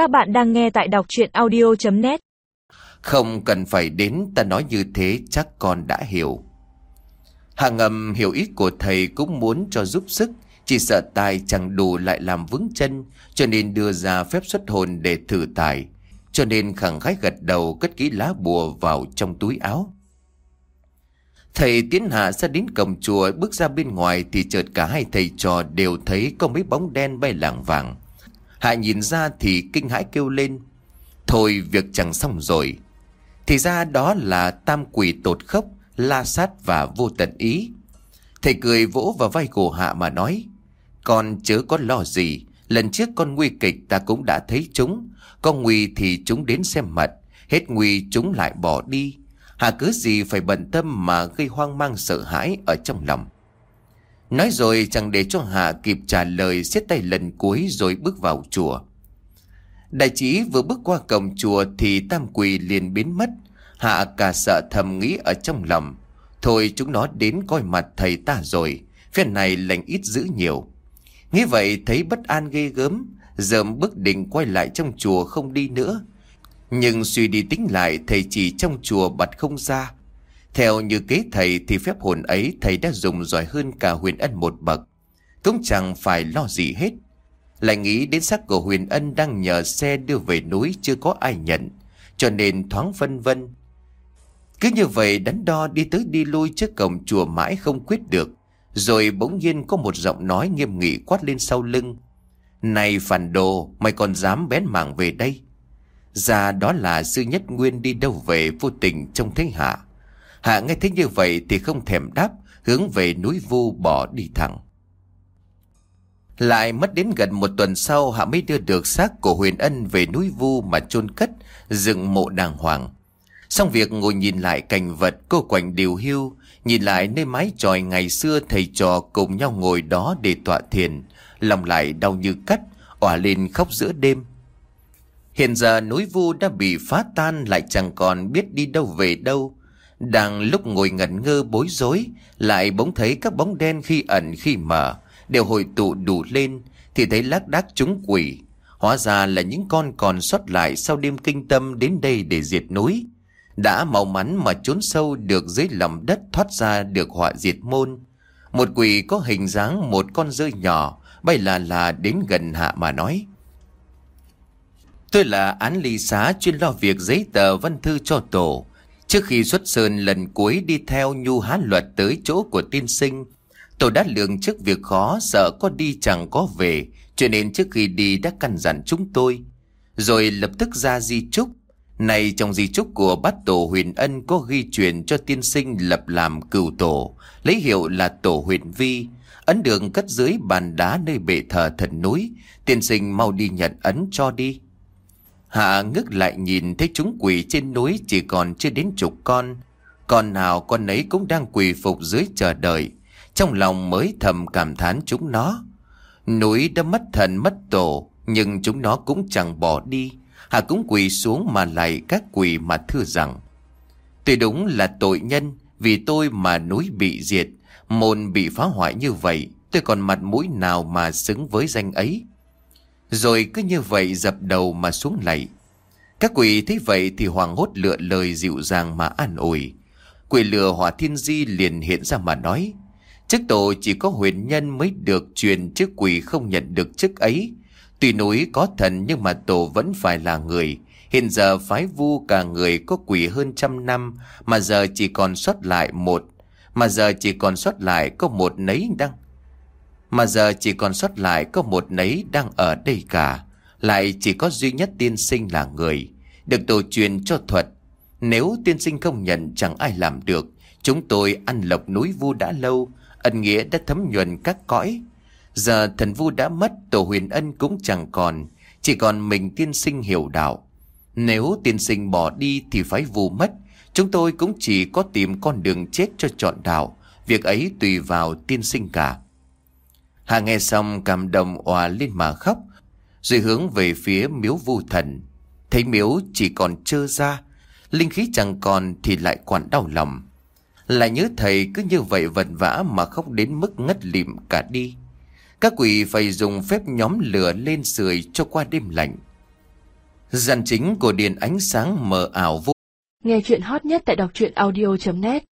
Các bạn đang nghe tại đọc chuyện audio.net Không cần phải đến ta nói như thế chắc con đã hiểu. hàng ngầm hiểu ý của thầy cũng muốn cho giúp sức, chỉ sợ tài chẳng đủ lại làm vững chân, cho nên đưa ra phép xuất hồn để thử tài. Cho nên khẳng khái gật đầu cất kỹ lá bùa vào trong túi áo. Thầy tiến hạ ra đến cổng chùa bước ra bên ngoài thì chợt cả hai thầy trò đều thấy có mấy bóng đen bay lảng vàng. Hạ nhìn ra thì kinh hãi kêu lên. Thôi việc chẳng xong rồi. Thì ra đó là tam quỷ tột khốc, la sát và vô tận ý. Thầy cười vỗ vào vai cổ Hạ mà nói. Con chớ có lo gì. Lần trước con nguy kịch ta cũng đã thấy chúng. Con nguy thì chúng đến xem mật. Hết nguy chúng lại bỏ đi. Hạ cứ gì phải bận tâm mà gây hoang mang sợ hãi ở trong lòng. Nói rồi chẳng để cho Hạ kịp trả lời xiết tay lần cuối rồi bước vào chùa. Đại trí vừa bước qua cổng chùa thì tam quỳ liền biến mất. Hạ cả sợ thầm nghĩ ở trong lòng. Thôi chúng nó đến coi mặt thầy ta rồi. Phen này lành ít dữ nhiều. Nghĩ vậy thấy bất an ghê gớm. Dợm bước định quay lại trong chùa không đi nữa. Nhưng suy đi tính lại, thầy chỉ trong chùa bật không ra. Theo như kế thầy thì phép hồn ấy thầy đã dùng giỏi hơn cả huyền ân một bậc. Cũng chẳng phải lo gì hết. Lại nghĩ đến xác của huyền ân đang nhờ xe đưa về núi chưa có ai nhận. Cho nên thoáng vân vân. Cứ như vậy đắn đo đi tới đi lui trước cổng chùa mãi không quyết được. Rồi bỗng nhiên có một giọng nói nghiêm nghị quát lên sau lưng. Này phản đồ, mày còn dám bén mảng về đây. Ra đó là sư nhất nguyên đi đâu về vô tình trong thế hạ. Hạ nghe thấy như vậy thì không thèm đáp, hướng về núi vu bỏ đi thẳng. Lại mất đến gần một tuần sau Hạ mới đưa được xác của Huyền Ân về núi vu mà chôn cất, dựng mộ đàng hoàng. Xong việc ngồi nhìn lại cảnh vật cô quạnh điều hưu, nhìn lại nơi mái tròi ngày xưa thầy trò cùng nhau ngồi đó để tọa thiền, lòng lại đau như cắt, òa lên khóc giữa đêm. Hiện giờ núi vu đã bị phá tan lại chẳng còn biết đi đâu về đâu. Đang lúc ngồi ngẩn ngơ bối rối, lại bỗng thấy các bóng đen khi ẩn khi mở, đều hội tụ đủ lên, thì thấy lác đác chúng quỷ. Hóa ra là những con còn sót lại sau đêm kinh tâm đến đây để diệt núi. Đã mau mắn mà trốn sâu được dưới lòng đất thoát ra được họa diệt môn. Một quỷ có hình dáng một con rơi nhỏ, bay là là đến gần hạ mà nói. Tôi là án ly xá chuyên lo việc giấy tờ văn thư cho tổ. Trước khi xuất sơn lần cuối đi theo nhu há luật tới chỗ của tiên sinh, tôi đã lường trước việc khó sợ có đi chẳng có về, cho nên trước khi đi đã căn dặn chúng tôi. Rồi lập tức ra di trúc. Này trong di trúc của bát tổ huyền ân có ghi truyền cho tiên sinh lập làm cửu tổ, lấy hiệu là tổ huyền vi, ấn đường cất dưới bàn đá nơi bệ thờ thần núi, tiên sinh mau đi nhận ấn cho đi. Hạ ngước lại nhìn thấy chúng quỷ trên núi chỉ còn chưa đến chục con. Con nào con ấy cũng đang quỳ phục dưới chờ đợi. Trong lòng mới thầm cảm thán chúng nó. Núi đã mất thần mất tổ, nhưng chúng nó cũng chẳng bỏ đi. Hạ cũng quỳ xuống mà lại các quỷ mà thưa rằng. Tuy đúng là tội nhân, vì tôi mà núi bị diệt, môn bị phá hoại như vậy, tôi còn mặt mũi nào mà xứng với danh ấy. Rồi cứ như vậy dập đầu mà xuống lạy. Các quỷ thấy vậy thì hoàng hốt lựa lời dịu dàng mà an ủi. Quỷ lừa hỏa thiên di liền hiện ra mà nói. Chức tổ chỉ có huyền nhân mới được truyền chứ quỷ không nhận được chức ấy. Tuy núi có thần nhưng mà tổ vẫn phải là người. Hiện giờ phái vu cả người có quỷ hơn trăm năm, mà giờ chỉ còn sót lại một. Mà giờ chỉ còn sót lại có một nấy đăng mà giờ chỉ còn sót lại có một nấy đang ở đây cả. Lại chỉ có duy nhất tiên sinh là người, Được tổ truyền cho thuật. Nếu tiên sinh không nhận, chẳng ai làm được. Chúng tôi ăn lộc núi vu đã lâu, Ân nghĩa đã thấm nhuần các cõi. Giờ thần vu đã mất, Tổ huyền ân cũng chẳng còn. Chỉ còn mình tiên sinh hiểu đạo. Nếu tiên sinh bỏ đi thì phải vu mất. Chúng tôi cũng chỉ có tìm con đường chết cho chọn đạo. Việc ấy tùy vào tiên sinh cả. Hà nghe xong cảm động òa lên mà khóc, rồi hướng về phía miếu vu thần. Thấy miếu chỉ còn trơ ra, linh khí chẳng còn thì lại quản đau lòng. Lại nhớ thầy cứ như vậy vật vã mà khóc đến mức ngất lịm cả đi. Các quỷ phải dùng phép nhóm lửa lên sưởi cho qua đêm lạnh. Giàn chính của điện ánh sáng mờ ảo vô Nghe chuyện hot nhất tại đọc truyện audio.net